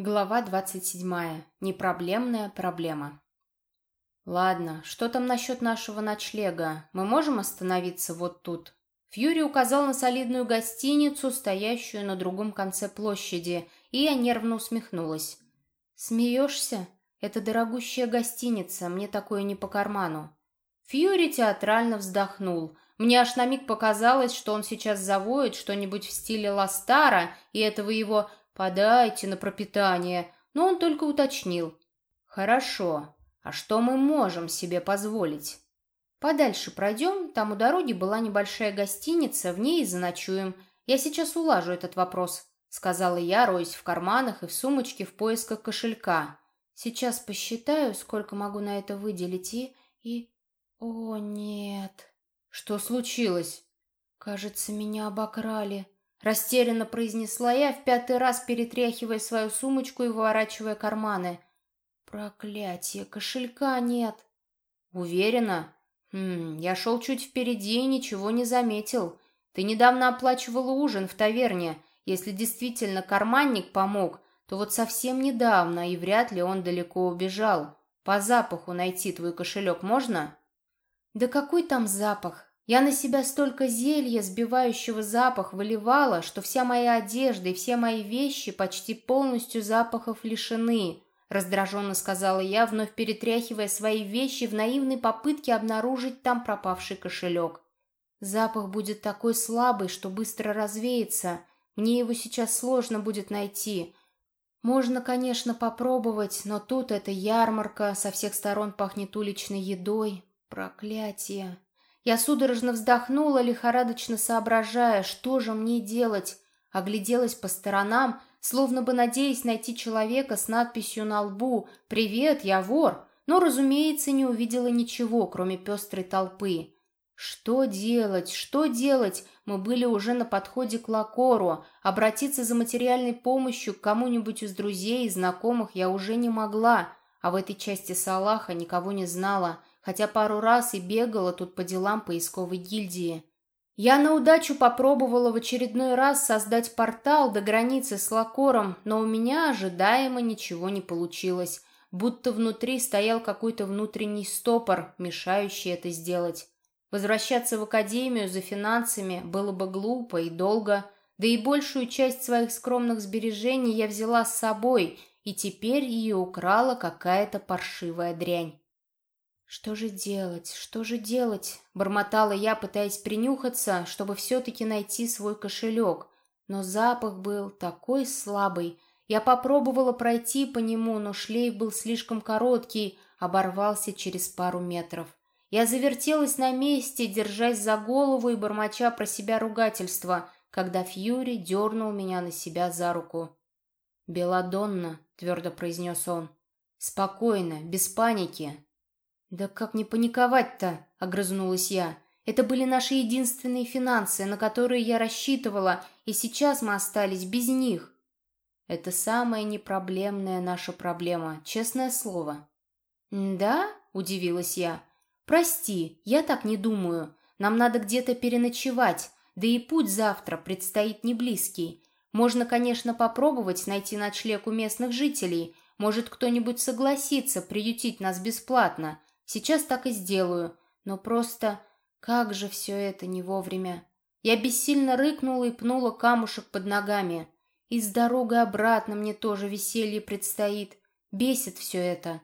Глава 27. Непроблемная проблема. «Ладно, что там насчет нашего ночлега? Мы можем остановиться вот тут?» Фьюри указал на солидную гостиницу, стоящую на другом конце площади, и я нервно усмехнулась. «Смеешься? Это дорогущая гостиница, мне такое не по карману». Фьюри театрально вздохнул. Мне аж на миг показалось, что он сейчас завоет что-нибудь в стиле Ластара, и этого его «Подайте на пропитание», но он только уточнил. «Хорошо. А что мы можем себе позволить?» «Подальше пройдем, там у дороги была небольшая гостиница, в ней и заночуем. Я сейчас улажу этот вопрос», — сказала я, роясь в карманах и в сумочке в поисках кошелька. «Сейчас посчитаю, сколько могу на это выделить и... и... О, нет!» «Что случилось?» «Кажется, меня обокрали», Растерянно произнесла я, в пятый раз перетряхивая свою сумочку и выворачивая карманы. Проклятие, кошелька нет. Уверена? Хм, я шел чуть впереди и ничего не заметил. Ты недавно оплачивала ужин в таверне. Если действительно карманник помог, то вот совсем недавно, и вряд ли он далеко убежал. По запаху найти твой кошелек можно? Да какой там запах? Я на себя столько зелья, сбивающего запах, выливала, что вся моя одежда и все мои вещи почти полностью запахов лишены, раздраженно сказала я, вновь перетряхивая свои вещи в наивной попытке обнаружить там пропавший кошелек. Запах будет такой слабый, что быстро развеется. Мне его сейчас сложно будет найти. Можно, конечно, попробовать, но тут эта ярмарка, со всех сторон пахнет уличной едой. Проклятие. Я судорожно вздохнула, лихорадочно соображая, что же мне делать. Огляделась по сторонам, словно бы надеясь найти человека с надписью на лбу «Привет, я вор», но, разумеется, не увидела ничего, кроме пестрой толпы. Что делать? Что делать? Мы были уже на подходе к Лакору. Обратиться за материальной помощью к кому-нибудь из друзей и знакомых я уже не могла, а в этой части Салаха никого не знала хотя пару раз и бегала тут по делам поисковой гильдии. Я на удачу попробовала в очередной раз создать портал до границы с Лакором, но у меня ожидаемо ничего не получилось, будто внутри стоял какой-то внутренний стопор, мешающий это сделать. Возвращаться в академию за финансами было бы глупо и долго, да и большую часть своих скромных сбережений я взяла с собой, и теперь ее украла какая-то паршивая дрянь. «Что же делать? Что же делать?» — бормотала я, пытаясь принюхаться, чтобы все-таки найти свой кошелек. Но запах был такой слабый. Я попробовала пройти по нему, но шлейф был слишком короткий, оборвался через пару метров. Я завертелась на месте, держась за голову и бормоча про себя ругательства, когда Фьюри дернул меня на себя за руку. «Беладонна», — твердо произнес он, — «спокойно, без паники, «Да как не паниковать-то?» — огрызнулась я. «Это были наши единственные финансы, на которые я рассчитывала, и сейчас мы остались без них». «Это самая непроблемная наша проблема, честное слово». «Да?» — удивилась я. «Прости, я так не думаю. Нам надо где-то переночевать, да и путь завтра предстоит не близкий. Можно, конечно, попробовать найти ночлег у местных жителей. Может, кто-нибудь согласится приютить нас бесплатно. Сейчас так и сделаю. Но просто... Как же все это не вовремя. Я бессильно рыкнула и пнула камушек под ногами. И с дорогой обратно мне тоже веселье предстоит. Бесит все это.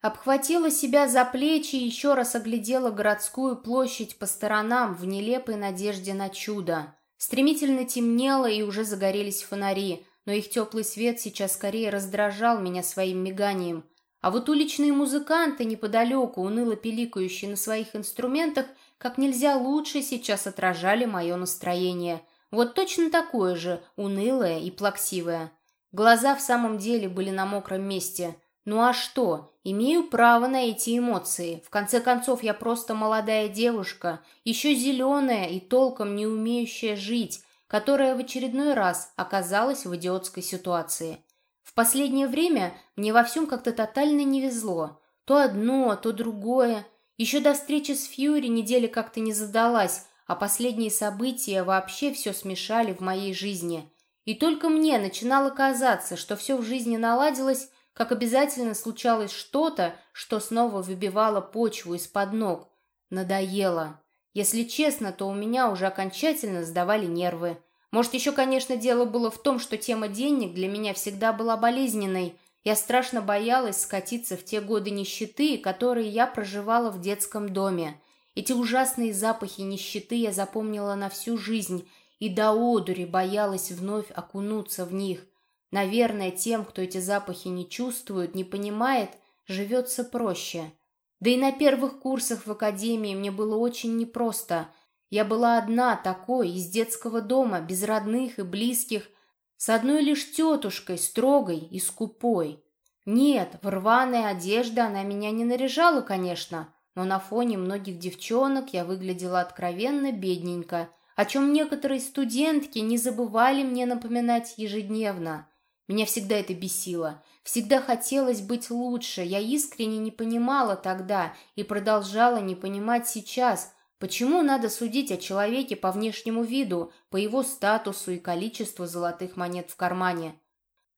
Обхватила себя за плечи и еще раз оглядела городскую площадь по сторонам в нелепой надежде на чудо. Стремительно темнело и уже загорелись фонари, но их теплый свет сейчас скорее раздражал меня своим миганием. А вот уличные музыканты неподалеку, уныло пиликающие на своих инструментах, как нельзя лучше сейчас отражали мое настроение. Вот точно такое же, унылое и плаксивое. Глаза в самом деле были на мокром месте. Ну а что? Имею право на эти эмоции. В конце концов, я просто молодая девушка, еще зеленая и толком не умеющая жить, которая в очередной раз оказалась в идиотской ситуации. В последнее время мне во всем как-то тотально не везло. То одно, то другое. Еще до встречи с Фьюри неделя как-то не задалась, а последние события вообще все смешали в моей жизни. И только мне начинало казаться, что все в жизни наладилось, как обязательно случалось что-то, что снова выбивало почву из-под ног. Надоело. Если честно, то у меня уже окончательно сдавали нервы. Может, еще, конечно, дело было в том, что тема денег для меня всегда была болезненной. Я страшно боялась скатиться в те годы нищеты, которые я проживала в детском доме. Эти ужасные запахи нищеты я запомнила на всю жизнь и до одури боялась вновь окунуться в них. Наверное, тем, кто эти запахи не чувствует, не понимает, живется проще. Да и на первых курсах в академии мне было очень непросто – я была одна такой, из детского дома, без родных и близких, с одной лишь тетушкой, строгой и скупой. Нет, в рваной одежде она меня не наряжала, конечно, но на фоне многих девчонок я выглядела откровенно бедненько, о чем некоторые студентки не забывали мне напоминать ежедневно. Меня всегда это бесило. Всегда хотелось быть лучше. Я искренне не понимала тогда и продолжала не понимать сейчас – Почему надо судить о человеке по внешнему виду, по его статусу и количеству золотых монет в кармане?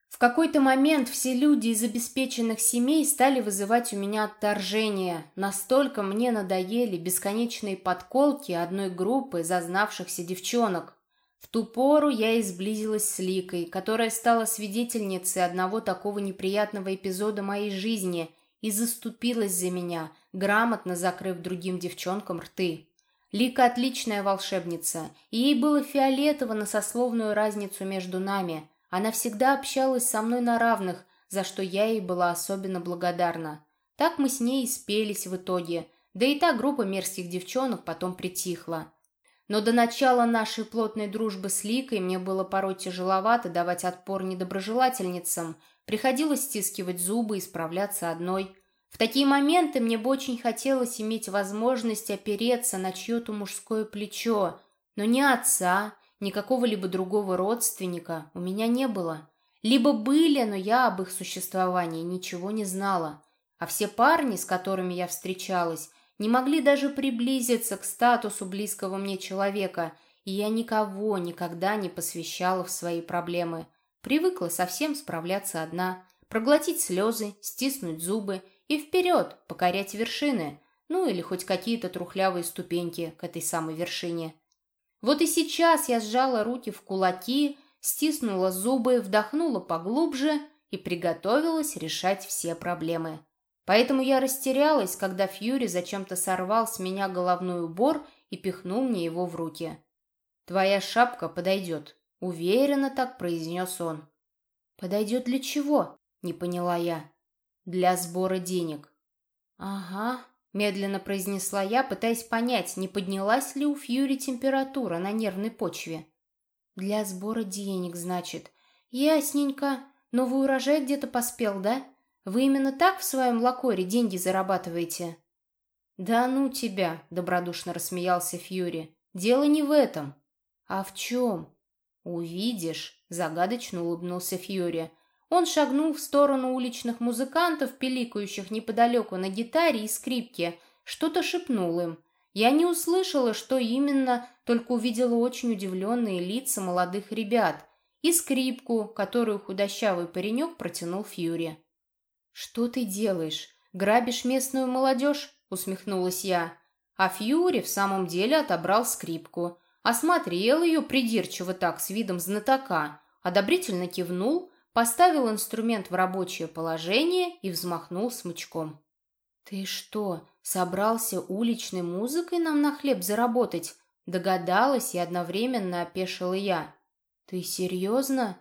В какой-то момент все люди из обеспеченных семей стали вызывать у меня отторжение. Настолько мне надоели бесконечные подколки одной группы зазнавшихся девчонок. В ту пору я и сблизилась с Ликой, которая стала свидетельницей одного такого неприятного эпизода моей жизни и заступилась за меня, грамотно закрыв другим девчонкам рты. Лика отличная волшебница, и ей было фиолетово на сословную разницу между нами. Она всегда общалась со мной на равных, за что я ей была особенно благодарна. Так мы с ней и спелись в итоге, да и та группа мерзких девчонок потом притихла. Но до начала нашей плотной дружбы с Ликой мне было порой тяжеловато давать отпор недоброжелательницам, приходилось стискивать зубы и справляться одной – в такие моменты мне бы очень хотелось иметь возможность опереться на чье-то мужское плечо, но ни отца, ни какого-либо другого родственника у меня не было. Либо были, но я об их существовании ничего не знала. А все парни, с которыми я встречалась, не могли даже приблизиться к статусу близкого мне человека, и я никого никогда не посвящала в свои проблемы. Привыкла совсем справляться одна, проглотить слезы, стиснуть зубы и вперед, покорять вершины, ну или хоть какие-то трухлявые ступеньки к этой самой вершине. Вот и сейчас я сжала руки в кулаки, стиснула зубы, вдохнула поглубже и приготовилась решать все проблемы. Поэтому я растерялась, когда Фьюри зачем-то сорвал с меня головной убор и пихнул мне его в руки. «Твоя шапка подойдет», — уверенно так произнес он. «Подойдет для чего?» — не поняла я. Для сбора денег. Ага, медленно произнесла я, пытаясь понять, не поднялась ли у Фьюри температура на нервной почве. Для сбора денег, значит. Ясненько. Новый урожай где-то поспел, да? Вы именно так в своем лакоре деньги зарабатываете? Да ну тебя, добродушно рассмеялся Фьюри. Дело не в этом. А в чем? Увидишь, загадочно улыбнулся Фьюри. Он шагнул в сторону уличных музыкантов, пиликающих неподалеку на гитаре и скрипке, что-то шепнул им. Я не услышала, что именно, только увидела очень удивленные лица молодых ребят и скрипку, которую худощавый паренек протянул Фьюри. «Что ты делаешь? Грабишь местную молодежь?» — усмехнулась я. А Фьюри в самом деле отобрал скрипку, осмотрел ее придирчиво так, с видом знатока, одобрительно кивнул — поставил инструмент в рабочее положение и взмахнул смычком. «Ты что, собрался уличной музыкой нам на хлеб заработать?» Догадалась и одновременно опешила я. «Ты серьезно?»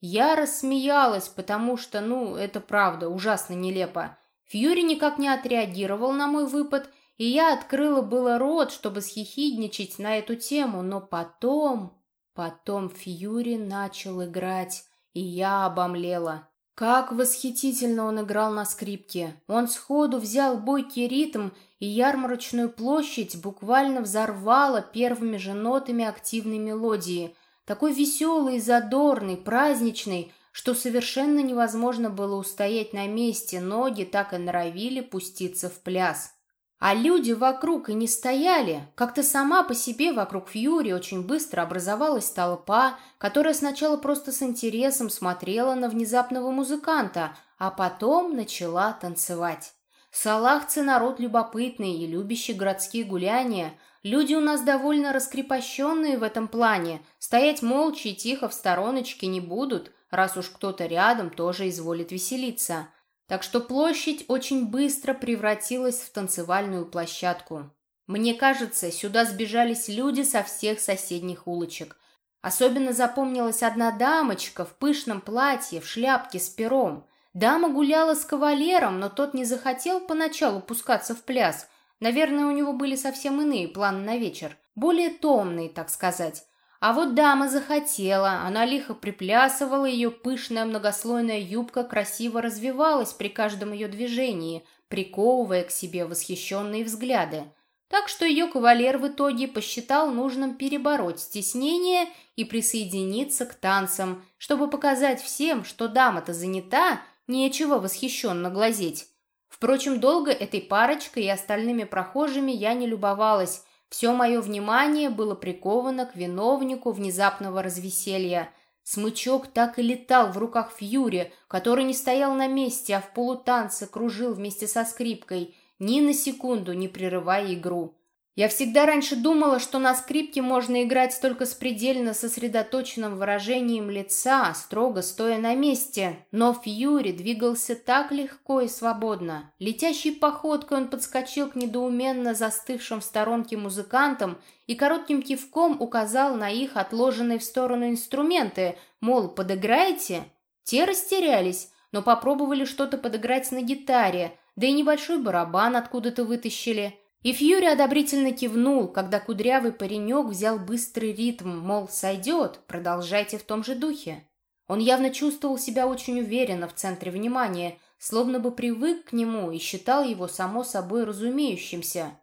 Я рассмеялась, потому что, ну, это правда, ужасно нелепо. Фьюри никак не отреагировал на мой выпад, и я открыла было рот, чтобы схихидничать на эту тему, но потом... Потом Фьюри начал играть и я обомлела. Как восхитительно он играл на скрипке. Он сходу взял бойкий ритм, и ярмарочную площадь буквально взорвала первыми же нотами активной мелодии. Такой веселый, задорный, праздничный, что совершенно невозможно было устоять на месте, ноги так и норовили пуститься в пляс. А люди вокруг и не стояли. Как-то сама по себе вокруг Фьюри очень быстро образовалась толпа, которая сначала просто с интересом смотрела на внезапного музыканта, а потом начала танцевать. Салахцы народ любопытный и любящий городские гуляния. Люди у нас довольно раскрепощенные в этом плане. Стоять молча и тихо в стороночке не будут, раз уж кто-то рядом тоже изволит веселиться. Так что площадь очень быстро превратилась в танцевальную площадку. Мне кажется, сюда сбежались люди со всех соседних улочек. Особенно запомнилась одна дамочка в пышном платье, в шляпке с пером. Дама гуляла с кавалером, но тот не захотел поначалу пускаться в пляс. Наверное, у него были совсем иные планы на вечер. Более томные, так сказать. А вот дама захотела, она лихо приплясывала, ее пышная многослойная юбка красиво развивалась при каждом ее движении, приковывая к себе восхищенные взгляды. Так что ее кавалер в итоге посчитал нужным перебороть стеснение и присоединиться к танцам, чтобы показать всем, что дама-то занята, нечего восхищенно глазеть. Впрочем, долго этой парочкой и остальными прохожими я не любовалась, все мое внимание было приковано к виновнику внезапного развеселья. Смычок так и летал в руках Фьюри, который не стоял на месте, а в полутанце кружил вместе со скрипкой, ни на секунду не прерывая игру. Я всегда раньше думала, что на скрипке можно играть только с предельно сосредоточенным выражением лица, строго стоя на месте. Но Фьюри двигался так легко и свободно. Летящей походкой он подскочил к недоуменно застывшим в сторонке музыкантам и коротким кивком указал на их отложенные в сторону инструменты, мол, подыграете? Те растерялись, но попробовали что-то подыграть на гитаре, да и небольшой барабан откуда-то вытащили – и Фьюри одобрительно кивнул, когда кудрявый паренек взял быстрый ритм, мол, сойдет, продолжайте в том же духе. Он явно чувствовал себя очень уверенно в центре внимания, словно бы привык к нему и считал его само собой разумеющимся.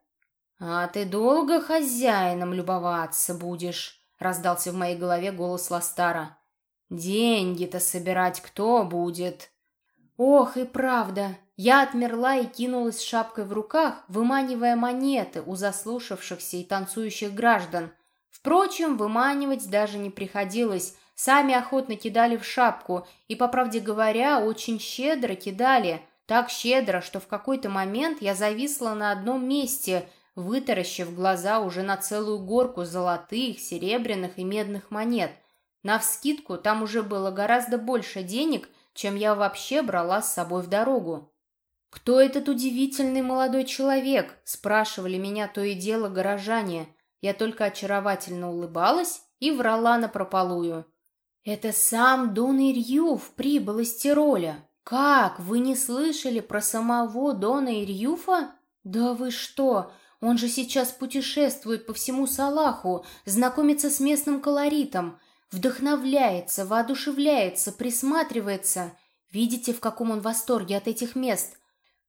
«А ты долго хозяином любоваться будешь?» — раздался в моей голове голос Ластара. «Деньги-то собирать кто будет?» «Ох, и правда!» Я отмерла и кинулась с шапкой в руках, выманивая монеты у заслушавшихся и танцующих граждан. Впрочем, выманивать даже не приходилось. Сами охотно кидали в шапку и, по правде говоря, очень щедро кидали. Так щедро, что в какой-то момент я зависла на одном месте, вытаращив глаза уже на целую горку золотых, серебряных и медных монет. Навскидку там уже было гораздо больше денег, чем я вообще брала с собой в дорогу. «Кто этот удивительный молодой человек?» – спрашивали меня то и дело горожане. Я только очаровательно улыбалась и врала напропалую. «Это сам Дон Ирьюф прибыл из Тироля. Как, вы не слышали про самого Дона Ирьюфа? Да вы что, он же сейчас путешествует по всему Салаху, знакомится с местным колоритом, вдохновляется, воодушевляется, присматривается. Видите, в каком он восторге от этих мест?»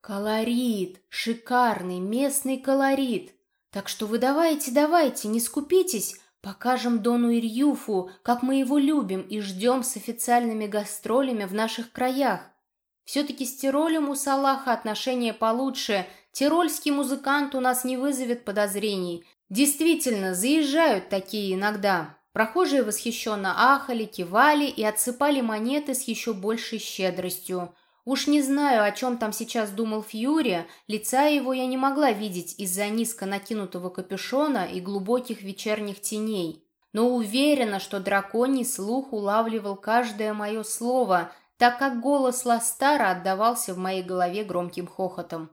Колорит, шикарный местный колорит. Так что вы давайте, давайте, не скупитесь, покажем Дону Ирьюфу, как мы его любим и ждем с официальными гастролями в наших краях. Все-таки с Тиролем у Салаха отношения получше, тирольский музыкант у нас не вызовет подозрений. Действительно, заезжают такие иногда. Прохожие восхищенно ахали, кивали и отсыпали монеты с еще большей щедростью – Уж не знаю, о чем там сейчас думал Фьюри, лица его я не могла видеть из-за низко накинутого капюшона и глубоких вечерних теней. Но уверена, что драконий слух улавливал каждое мое слово, так как голос Ластара отдавался в моей голове громким хохотом.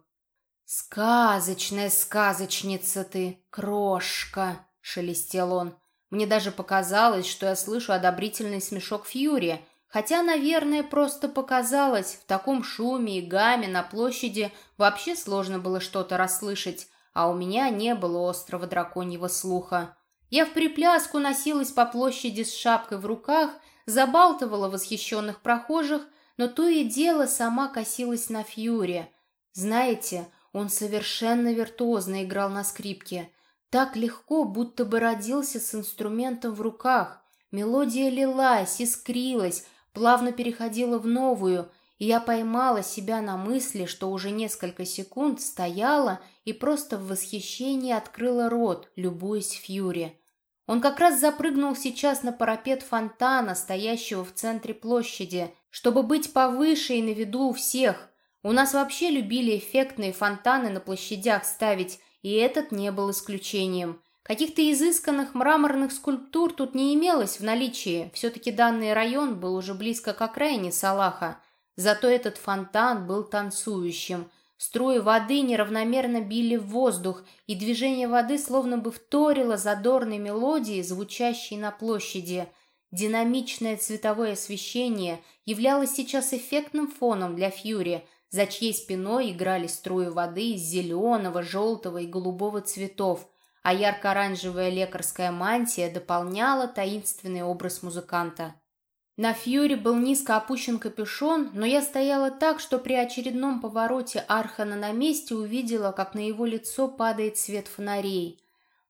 «Сказочная сказочница ты, крошка!» — шелестел он. Мне даже показалось, что я слышу одобрительный смешок Фьюри — Хотя, наверное, просто показалось, в таком шуме и гаме на площади вообще сложно было что-то расслышать, а у меня не было острого драконьего слуха. Я в припляску носилась по площади с шапкой в руках, забалтывала восхищенных прохожих, но то и дело сама косилась на Фьюри. Знаете, он совершенно виртуозно играл на скрипке. Так легко, будто бы родился с инструментом в руках. Мелодия лилась, искрилась, плавно переходила в новую, и я поймала себя на мысли, что уже несколько секунд стояла и просто в восхищении открыла рот, любуясь Фьюри. Он как раз запрыгнул сейчас на парапет фонтана, стоящего в центре площади, чтобы быть повыше и на виду у всех. У нас вообще любили эффектные фонтаны на площадях ставить, и этот не был исключением. Каких-то изысканных мраморных скульптур тут не имелось в наличии, все-таки данный район был уже близко к окраине Салаха. Зато этот фонтан был танцующим – Струи воды неравномерно били в воздух, и движение воды словно бы вторило задорной мелодии, звучащей на площади. Динамичное цветовое освещение являлось сейчас эффектным фоном для Фьюри, за чьей спиной играли струи воды из зеленого, желтого и голубого цветов, а ярко-оранжевая лекарская мантия дополняла таинственный образ музыканта. На Фьюри был низко опущен капюшон, но я стояла так, что при очередном повороте Архана на месте увидела, как на его лицо падает свет фонарей.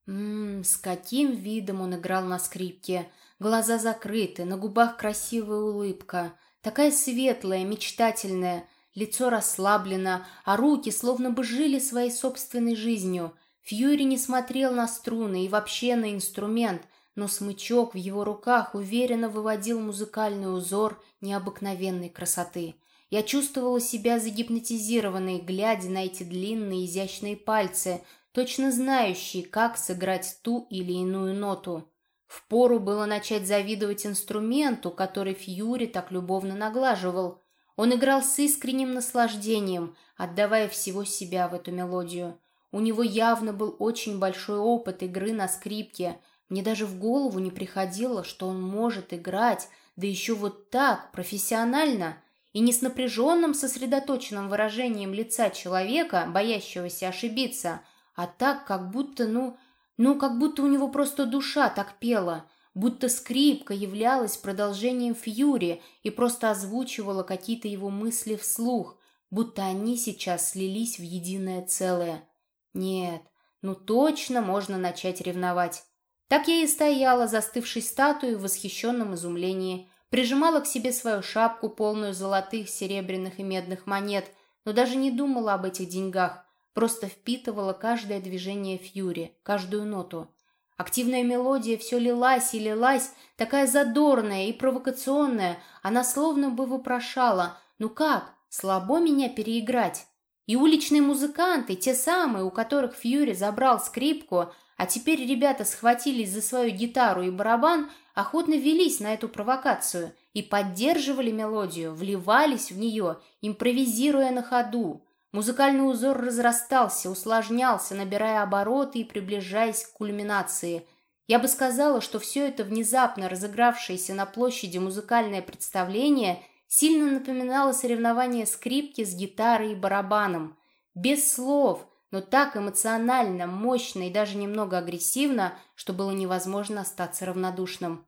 Ммм, с каким видом он играл на скрипке. Глаза закрыты, на губах красивая улыбка. Такая светлая, мечтательная. Лицо расслаблено, а руки словно бы жили своей собственной жизнью. Фьюри не смотрел на струны и вообще на инструмент, но смычок в его руках уверенно выводил музыкальный узор необыкновенной красоты. Я чувствовала себя загипнотизированной, глядя на эти длинные изящные пальцы, точно знающие, как сыграть ту или иную ноту. Впору было начать завидовать инструменту, который Фьюри так любовно наглаживал. Он играл с искренним наслаждением, отдавая всего себя в эту мелодию. У него явно был очень большой опыт игры на скрипке – мне даже в голову не приходило, что он может играть, да еще вот так, профессионально, и не с напряженным, сосредоточенным выражением лица человека, боящегося ошибиться, а так, как будто, ну, ну, как будто у него просто душа так пела, будто скрипка являлась продолжением Фьюри и просто озвучивала какие-то его мысли вслух, будто они сейчас слились в единое целое. Нет, ну точно можно начать ревновать. Так я и стояла, застывшей статуей в восхищенном изумлении, прижимала к себе свою шапку, полную золотых, серебряных и медных монет, но даже не думала об этих деньгах, просто впитывала каждое движение Фьюри, каждую ноту. Активная мелодия все лилась и лилась, такая задорная и провокационная, она словно бы вопрошала «Ну как, слабо меня переиграть?» И уличные музыканты, те самые, у которых Фьюри забрал скрипку, а теперь ребята схватились за свою гитару и барабан, охотно велись на эту провокацию и поддерживали мелодию, вливались в нее, импровизируя на ходу. Музыкальный узор разрастался, усложнялся, набирая обороты и приближаясь к кульминации. Я бы сказала, что все это внезапно разыгравшееся на площади музыкальное представление сильно напоминало соревнование скрипки с гитарой и барабаном. Без слов – но так эмоционально, мощно и даже немного агрессивно, что было невозможно остаться равнодушным.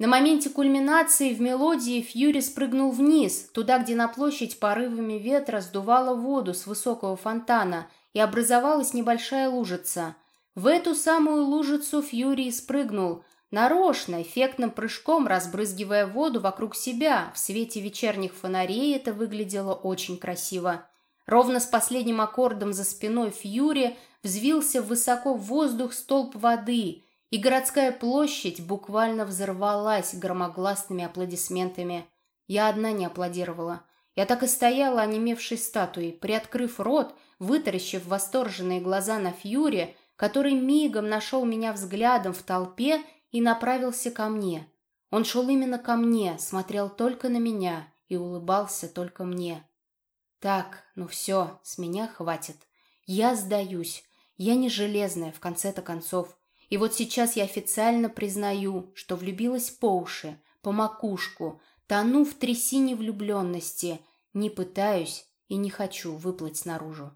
На моменте кульминации в мелодии Фьюри спрыгнул вниз, туда, где на площадь порывами ветра сдувало воду с высокого фонтана, и образовалась небольшая лужица. В эту самую лужицу Фьюри спрыгнул, нарочно, эффектным прыжком разбрызгивая воду вокруг себя. В свете вечерних фонарей это выглядело очень красиво. Ровно с последним аккордом за спиной Фьюри взвился высоко в воздух столб воды, и городская площадь буквально взорвалась громогласными аплодисментами. Я одна не аплодировала. Я так и стояла, онемевшей статуей, приоткрыв рот, вытаращив восторженные глаза на Фьюри, который мигом нашел меня взглядом в толпе и направился ко мне. Он шел именно ко мне, смотрел только на меня и улыбался только мне. Так, ну все, с меня хватит. Я сдаюсь. Я не железная, в конце-то концов. И вот сейчас я официально признаю, что влюбилась по уши, по макушку, тону в трясине влюбленности, не пытаюсь и не хочу выплыть наружу.